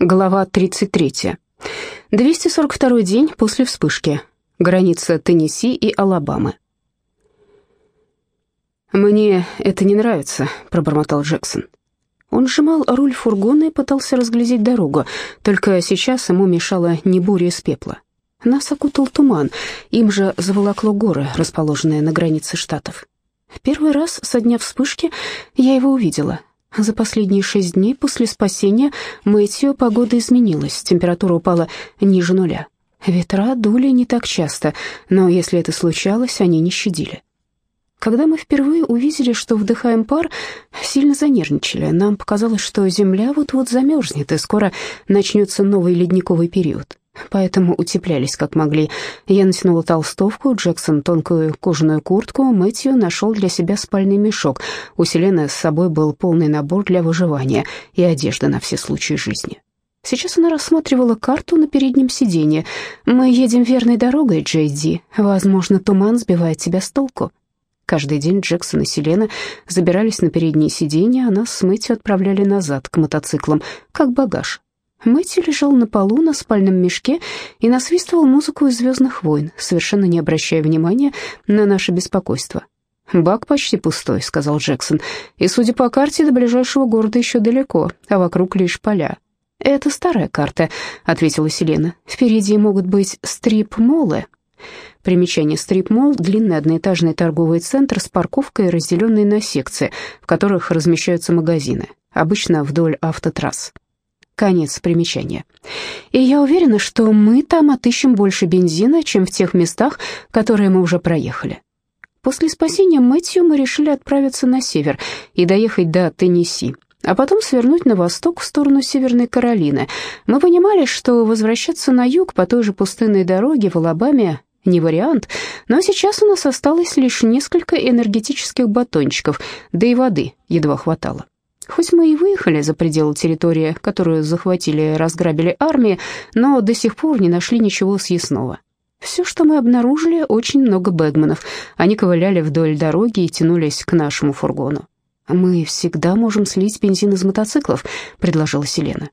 Глава 33. 242 день после вспышки. Граница Теннесси и Алабамы. «Мне это не нравится», — пробормотал Джексон. Он сжимал руль фургона и пытался разглядеть дорогу, только сейчас ему мешала не буря из пепла. Нас окутал туман, им же заволокло горы, расположенные на границе штатов. Первый раз со дня вспышки я его увидела, за последние шесть дней после спасения Мэтью погода изменилась, температура упала ниже нуля. Ветра дули не так часто, но если это случалось, они не щадили. Когда мы впервые увидели, что вдыхаем пар, сильно занервничали. Нам показалось, что земля вот-вот замерзнет, и скоро начнется новый ледниковый период поэтому утеплялись как могли. Я натянула толстовку, Джексон тонкую кожаную куртку, Мэтью нашел для себя спальный мешок. У Селены с собой был полный набор для выживания и одежда на все случаи жизни. Сейчас она рассматривала карту на переднем сиденье. «Мы едем верной дорогой, Джей Ди. Возможно, туман сбивает тебя с толку». Каждый день Джексон и Селена забирались на передние сиденья, а нас с Мэтью отправляли назад к мотоциклам, как багаж. Мэтью лежал на полу на спальном мешке и насвистывал музыку из «Звездных войн», совершенно не обращая внимания на наше беспокойство. «Бак почти пустой», — сказал Джексон, «и, судя по карте, до ближайшего города еще далеко, а вокруг лишь поля». «Это старая карта», — ответила Селена. «Впереди могут быть стрип-молы». Примечание «стрип-молл» — длинный одноэтажный торговый центр с парковкой, разделенной на секции, в которых размещаются магазины, обычно вдоль автотрасс. Конец примечания. И я уверена, что мы там отыщем больше бензина, чем в тех местах, которые мы уже проехали. После спасения Мэтью мы решили отправиться на север и доехать до Теннесси, а потом свернуть на восток в сторону Северной Каролины. Мы понимали, что возвращаться на юг по той же пустынной дороге в Алабаме не вариант, но сейчас у нас осталось лишь несколько энергетических батончиков, да и воды едва хватало. Хоть мы и выехали за пределы территории, которую захватили и разграбили армии, но до сих пор не нашли ничего съестного. Все, что мы обнаружили, очень много бэгманов. Они ковыляли вдоль дороги и тянулись к нашему фургону. «Мы всегда можем слить бензин из мотоциклов», — предложила Селена.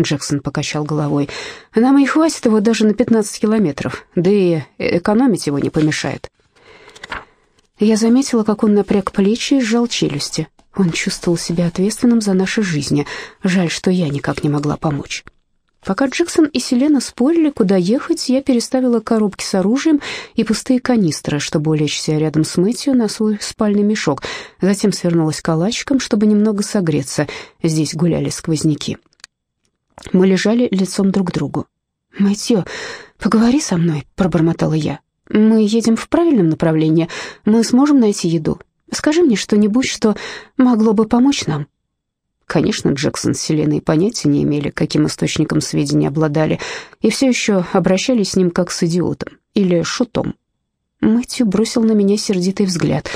Джексон покачал головой. «Нам и хватит его даже на 15 километров, да и экономить его не помешает». Я заметила, как он напряг плечи и сжал челюсти. Он чувствовал себя ответственным за наши жизни. Жаль, что я никак не могла помочь. Пока Джексон и Селена спорили, куда ехать, я переставила коробки с оружием и пустые канистры, чтобы улечься рядом с Мэтью на свой спальный мешок. Затем свернулась калачиком, чтобы немного согреться. Здесь гуляли сквозняки. Мы лежали лицом друг к другу. «Мэтью, поговори со мной», — пробормотала я. «Мы едем в правильном направлении. Мы сможем найти еду. Скажи мне что-нибудь, что могло бы помочь нам». Конечно, Джексон с Селеной понятия не имели, каким источником сведений обладали, и все еще обращались с ним как с идиотом или шутом. Мэтью бросил на меня сердитый взгляд.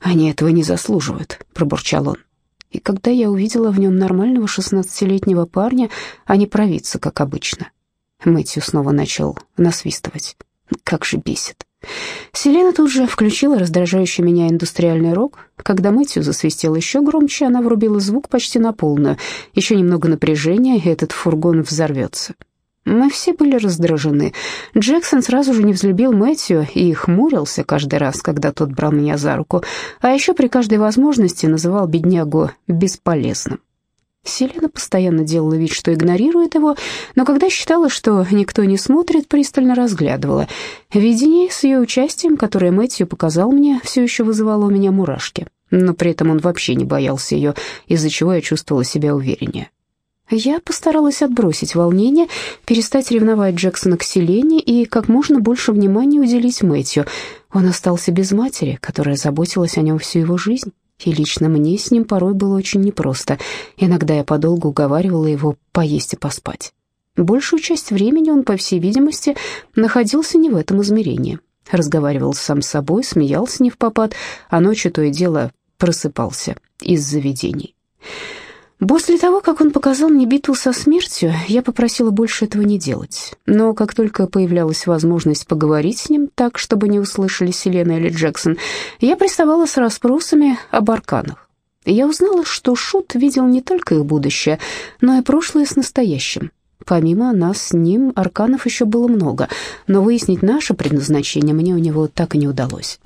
«Они этого не заслуживают», — пробурчал он. И когда я увидела в нем нормального шестнадцатилетнего парня, а не провидца, как обычно, Мэтью снова начал насвистывать. Как же бесит. Селена тут же включила раздражающий меня индустриальный рок. Когда Мэтью засвистел еще громче, она врубила звук почти на полную. Еще немного напряжения, и этот фургон взорвется. Мы все были раздражены. Джексон сразу же не взлюбил Мэтью и хмурился каждый раз, когда тот брал меня за руку, а еще при каждой возможности называл беднягу бесполезным. Селена постоянно делала вид, что игнорирует его, но когда считала, что никто не смотрит, пристально разглядывала. Видение с ее участием, которое Мэтью показал мне, все еще вызывало у меня мурашки. Но при этом он вообще не боялся ее, из-за чего я чувствовала себя увереннее. Я постаралась отбросить волнение, перестать ревновать Джексона к Селене и как можно больше внимания уделить Мэтью. Он остался без матери, которая заботилась о нем всю его жизнь и лично мне с ним порой было очень непросто. Иногда я подолгу уговаривала его поесть и поспать. Большую часть времени он, по всей видимости, находился не в этом измерении. Разговаривал сам с собой, смеялся не в попад, а ночью то и дело просыпался из заведений. После того, как он показал мне битву со смертью, я попросила больше этого не делать. Но как только появлялась возможность поговорить с ним так, чтобы не услышали Селена или Джексон, я приставала с расспросами об арканах. Я узнала, что Шут видел не только их будущее, но и прошлое с настоящим. Помимо нас с ним, арканов еще было много, но выяснить наше предназначение мне у него так и не удалось.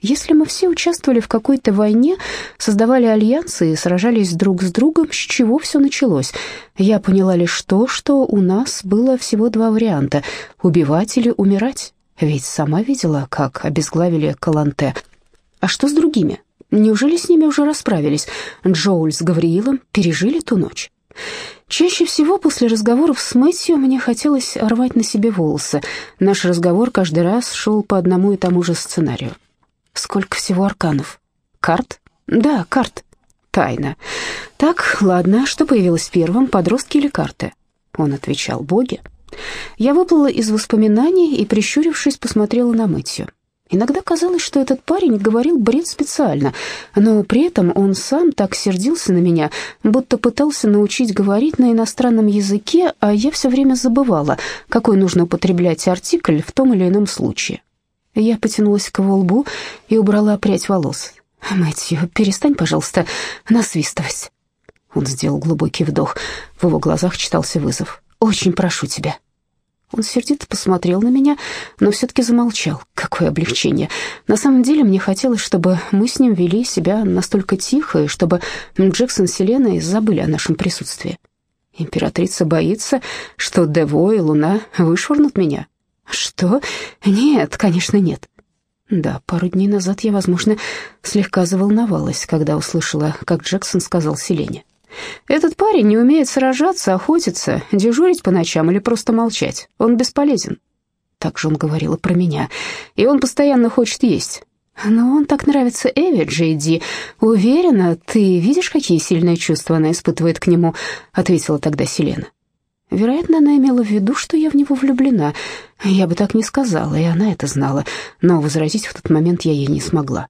Если мы все участвовали в какой-то войне, создавали альянсы и сражались друг с другом, с чего все началось? Я поняла лишь то, что у нас было всего два варианта — убивать или умирать. Ведь сама видела, как обезглавили Каланте. А что с другими? Неужели с ними уже расправились? Джоуль с Гавриилом пережили ту ночь? Чаще всего после разговоров с Мэтью мне хотелось рвать на себе волосы. Наш разговор каждый раз шел по одному и тому же сценарию. Сколько всего арканов? Карт? Да, карт. Тайна. Так, ладно, что появилось первым, подростки или карты? Он отвечал, боги. Я выплыла из воспоминаний и, прищурившись, посмотрела на Мэтью. Иногда казалось, что этот парень говорил бред специально, но при этом он сам так сердился на меня, будто пытался научить говорить на иностранном языке, а я все время забывала, какой нужно употреблять артикль в том или ином случае. Я потянулась к его лбу и убрала прядь волос. «Мэтью, перестань, пожалуйста, насвистывать». Он сделал глубокий вдох. В его глазах читался вызов. «Очень прошу тебя». Он сердито посмотрел на меня, но все-таки замолчал. Какое облегчение. На самом деле мне хотелось, чтобы мы с ним вели себя настолько тихо, и чтобы Джексон с Селеной забыли о нашем присутствии. Императрица боится, что Дево и Луна вышвырнут меня. Что? Нет, конечно, нет. Да, пару дней назад я, возможно, слегка заволновалась, когда услышала, как Джексон сказал Селене. Этот парень не умеет сражаться, охотиться, дежурить по ночам или просто молчать. Он бесполезен. Так же он говорил и про меня. И он постоянно хочет есть. Но он так нравится Эви, Джейди. Уверена, ты видишь, какие сильные чувства она испытывает к нему, ответила тогда Селена. Вероятно, она имела в виду, что я в него влюблена. Я бы так не сказала, и она это знала, но возразить в тот момент я ей не смогла.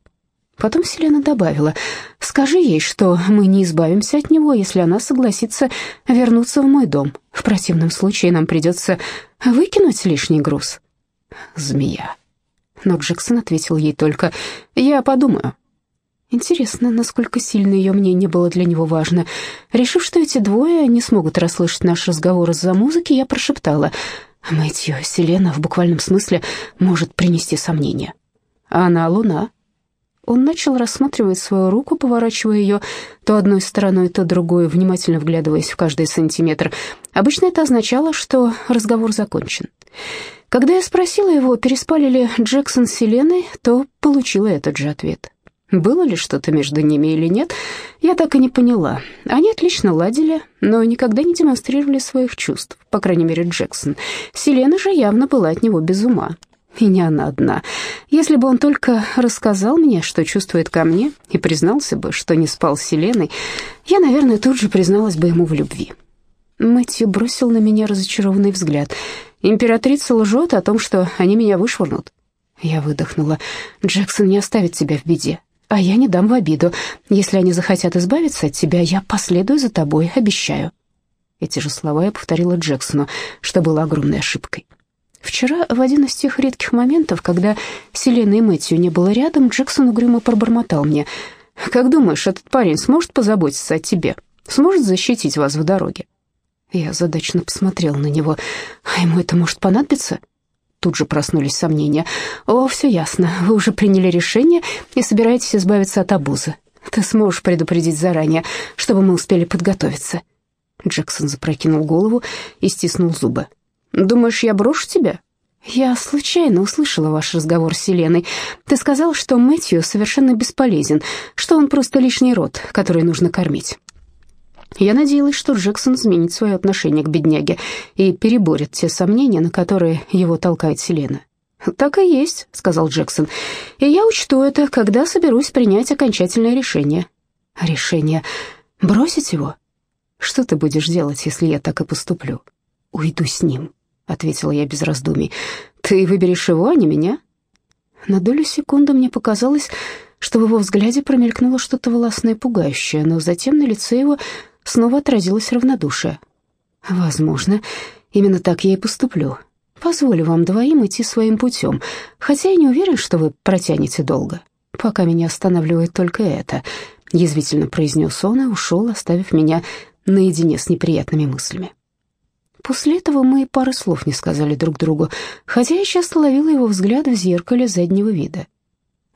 Потом Селена добавила, «Скажи ей, что мы не избавимся от него, если она согласится вернуться в мой дом. В противном случае нам придется выкинуть лишний груз». «Змея». Но Джексон ответил ей только, «Я подумаю». Интересно, насколько сильно ее мнение было для него важно. Решив, что эти двое не смогут расслышать наш разговор из-за музыки, я прошептала, «Мэтью, Селена в буквальном смысле может принести сомнения». «Она луна», он начал рассматривать свою руку, поворачивая ее то одной стороной, то другой, внимательно вглядываясь в каждый сантиметр. Обычно это означало, что разговор закончен. Когда я спросила его, переспали ли Джексон с Селеной, то получила этот же ответ. Было ли что-то между ними или нет, я так и не поняла. Они отлично ладили, но никогда не демонстрировали своих чувств, по крайней мере, Джексон. Селена же явно была от него без ума. И не она одна. Если бы он только рассказал мне, что чувствует ко мне, и признался бы, что не спал с Селеной, я, наверное, тут же призналась бы ему в любви. Мэтью бросил на меня разочарованный взгляд. «Императрица лжет о том, что они меня вышвырнут». Я выдохнула. «Джексон не оставит тебя в беде, а я не дам в обиду. Если они захотят избавиться от тебя, я последую за тобой, обещаю». Эти же слова я повторила Джексону, что было огромной ошибкой. Вчера, в один из тех редких моментов, когда Селена и Мэтью не было рядом, Джексон угрюмо пробормотал мне. «Как думаешь, этот парень сможет позаботиться о тебе? Сможет защитить вас в дороге?» Я задачно посмотрел на него. «А ему это может понадобиться?» Тут же проснулись сомнения. «О, все ясно. Вы уже приняли решение и собираетесь избавиться от обузы. Ты сможешь предупредить заранее, чтобы мы успели подготовиться». Джексон запрокинул голову и стиснул зубы. Думаешь, я брошу тебя? Я случайно услышала ваш разговор с Селеной. Ты сказал, что Мэтью совершенно бесполезен, что он просто лишний род, который нужно кормить. Я надеялась, что Джексон изменит свое отношение к бедняге и переборет те сомнения, на которые его толкает Селена. «Так и есть», — сказал Джексон, — «и я учту это, когда соберусь принять окончательное решение». «Решение бросить его? Что ты будешь делать, если я так и поступлю?» «Уйду с ним», ответила я без раздумий. Ты выберешь его, а не меня? На долю секунды мне показалось, что в его взгляде промелькнуло что-то властное и пугающее, но затем на лице его снова отразилось равнодушие. Возможно, именно так я и поступлю. Позволю вам двоим идти своим путем, хотя я не уверен, что вы протянете долго. Пока меня останавливает только это, язвительно произнес он и ушел, оставив меня наедине с неприятными мыслями. После этого мы и пары слов не сказали друг другу, хотя я часто ловила его взгляд в зеркале заднего вида.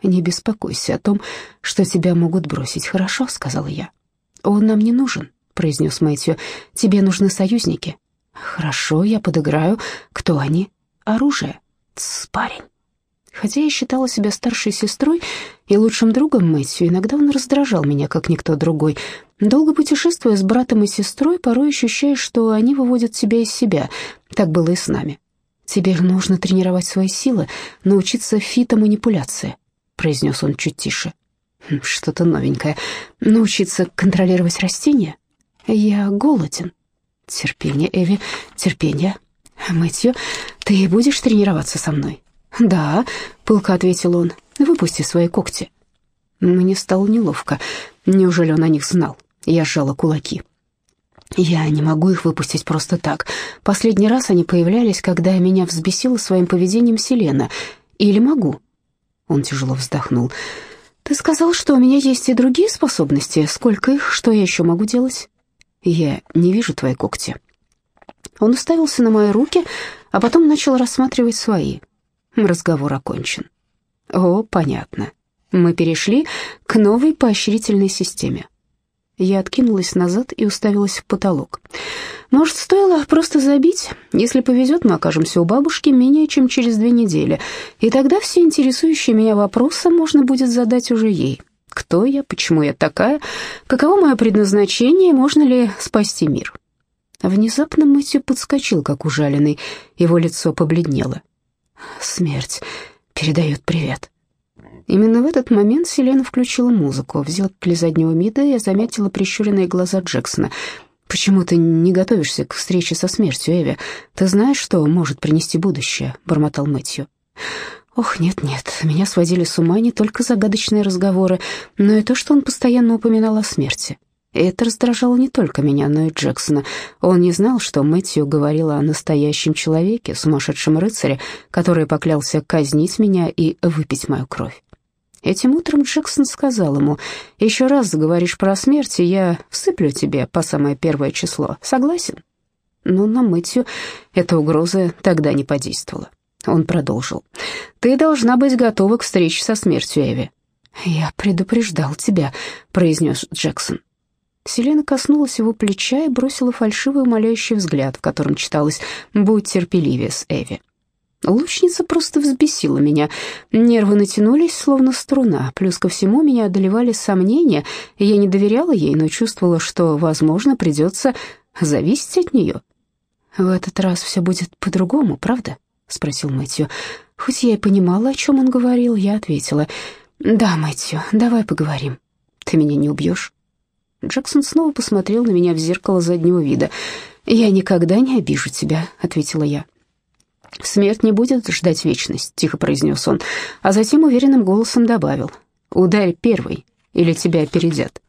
«Не беспокойся о том, что тебя могут бросить, хорошо?» — сказала я. «Он нам не нужен», — произнес Мэтью. «Тебе нужны союзники». «Хорошо, я подыграю. Кто они?» «Оружие». «Тсс, парень». Хотя я считала себя старшей сестрой и лучшим другом Мэтью, иногда он раздражал меня, как никто другой. Долго путешествуя с братом и сестрой, порой ощущаешь, что они выводят тебя из себя. Так было и с нами. «Тебе нужно тренировать свои силы, научиться фитоманипуляции», — произнес он чуть тише. «Хм, «Что-то новенькое. Научиться контролировать растения? Я голоден». «Терпение, Эви, терпение. Мэтью, ты будешь тренироваться со мной?» «Да», — пылко ответил он, — «выпусти свои когти». Мне стало неловко. Неужели он о них знал? Я сжала кулаки. Я не могу их выпустить просто так. Последний раз они появлялись, когда меня взбесила своим поведением Селена. Или могу? Он тяжело вздохнул. Ты сказал, что у меня есть и другие способности. Сколько их? Что я еще могу делать? Я не вижу твои когти. Он уставился на мои руки, а потом начал рассматривать свои. Разговор окончен. О, понятно. Мы перешли к новой поощрительной системе. Я откинулась назад и уставилась в потолок. Может, стоило просто забить? Если повезет, мы окажемся у бабушки менее чем через две недели, и тогда все интересующие меня вопросы можно будет задать уже ей. Кто я, почему я такая, каково мое предназначение, можно ли спасти мир? Внезапно Мэтью подскочил, как ужаленный, его лицо побледнело. Смерть передает привет. Именно в этот момент Селена включила музыку. В зеркале заднего вида я заметила прищуренные глаза Джексона. «Почему ты не готовишься к встрече со смертью, Эви? Ты знаешь, что может принести будущее?» — бормотал Мэтью. Ох, нет-нет, меня сводили с ума не только загадочные разговоры, но и то, что он постоянно упоминал о смерти. Это раздражало не только меня, но и Джексона. Он не знал, что Мэтью говорила о настоящем человеке, сумасшедшем рыцаре, который поклялся казнить меня и выпить мою кровь. Этим утром Джексон сказал ему, «Еще раз заговоришь про смерть, и я всыплю тебе по самое первое число. Согласен?» Но на Мэтью эта угроза тогда не подействовала. Он продолжил, «Ты должна быть готова к встрече со смертью, Эви». «Я предупреждал тебя», — произнес Джексон. Селена коснулась его плеча и бросила фальшивый умоляющий взгляд, в котором читалось «Будь терпеливее с Эви». Лучница просто взбесила меня. Нервы натянулись, словно струна. Плюс ко всему меня одолевали сомнения. Я не доверяла ей, но чувствовала, что, возможно, придется зависеть от нее. «В этот раз все будет по-другому, правда?» — спросил Мэтью. Хоть я и понимала, о чем он говорил, я ответила. «Да, Мэтью, давай поговорим. Ты меня не убьешь?» Джексон снова посмотрел на меня в зеркало заднего вида. «Я никогда не обижу тебя», — ответила я. «Смерть не будет ждать вечность», — тихо произнес он, а затем уверенным голосом добавил. «Ударь первый, или тебя опередят».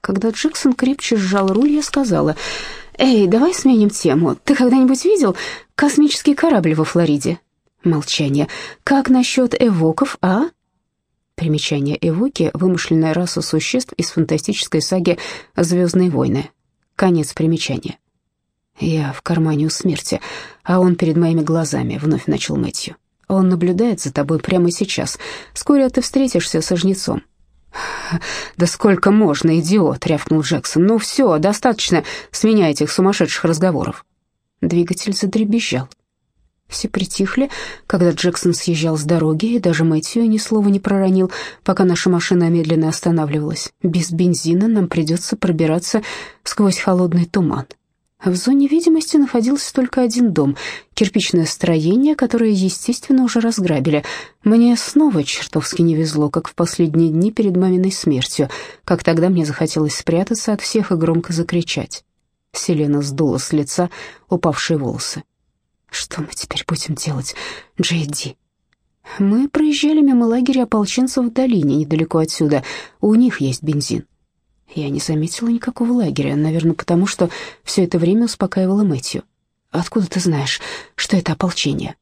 Когда Джексон крепче сжал руль, я сказала, «Эй, давай сменим тему. Ты когда-нибудь видел космический корабль во Флориде?» Молчание. «Как насчет эвоков, а?» Примечание Эвоки — вымышленная раса существ из фантастической саги «Звездные войны». Конец примечания. «Я в кармане у смерти, а он перед моими глазами», — вновь начал Мэтью. «Он наблюдает за тобой прямо сейчас. Вскоре ты встретишься со жнецом». «Да сколько можно, идиот!» — рявкнул Джексон. «Ну все, достаточно с меня этих сумасшедших разговоров». Двигатель задребезжал. Все притихли, когда Джексон съезжал с дороги, и даже Мэтью ни слова не проронил, пока наша машина медленно останавливалась. Без бензина нам придется пробираться сквозь холодный туман. В зоне видимости находился только один дом, кирпичное строение, которое, естественно, уже разграбили. Мне снова чертовски не везло, как в последние дни перед маминой смертью, как тогда мне захотелось спрятаться от всех и громко закричать. Селена сдула с лица упавшие волосы. Что мы теперь будем делать, Джейди? Мы проезжали мимо лагеря ополченцев в долине, недалеко отсюда. У них есть бензин. Я не заметила никакого лагеря, наверное, потому что все это время успокаивала Мэтью. Откуда ты знаешь, что это ополчение?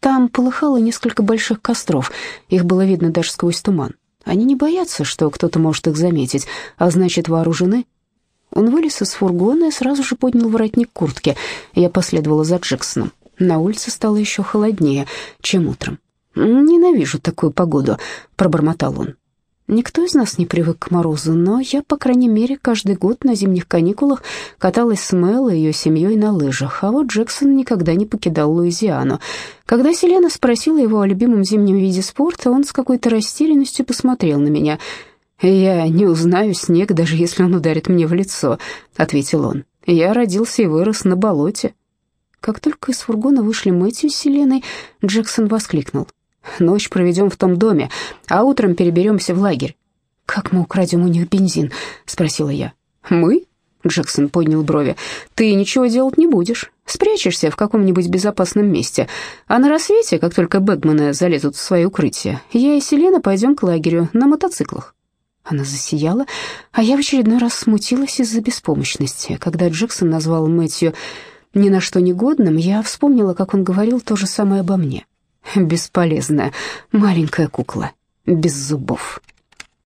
Там полыхало несколько больших костров, их было видно даже сквозь туман. Они не боятся, что кто-то может их заметить, а значит, вооружены. Он вылез из фургона и сразу же поднял воротник куртки. Я последовала за Джексоном. На улице стало еще холоднее, чем утром. «Ненавижу такую погоду», — пробормотал он. Никто из нас не привык к морозу, но я, по крайней мере, каждый год на зимних каникулах каталась с Мэл и ее семьей на лыжах, а вот Джексон никогда не покидал Луизиану. Когда Селена спросила его о любимом зимнем виде спорта, он с какой-то растерянностью посмотрел на меня. «Я не узнаю снег, даже если он ударит мне в лицо», — ответил он. «Я родился и вырос на болоте». Как только из фургона вышли Мэтью с Селеной, Джексон воскликнул. Ночь проведем в том доме, а утром переберемся в лагерь». «Как мы украдем у них бензин?» — спросила я. «Мы?» — Джексон поднял брови. «Ты ничего делать не будешь. Спрячешься в каком-нибудь безопасном месте. А на рассвете, как только Бэтмены залезут в свои укрытия, я и Селена пойдем к лагерю на мотоциклах». Она засияла, а я в очередной раз смутилась из-за беспомощности. Когда Джексон назвал Мэтью ни на что негодным, я вспомнила, как он говорил то же самое обо мне. Бесполезная маленькая кукла без зубов.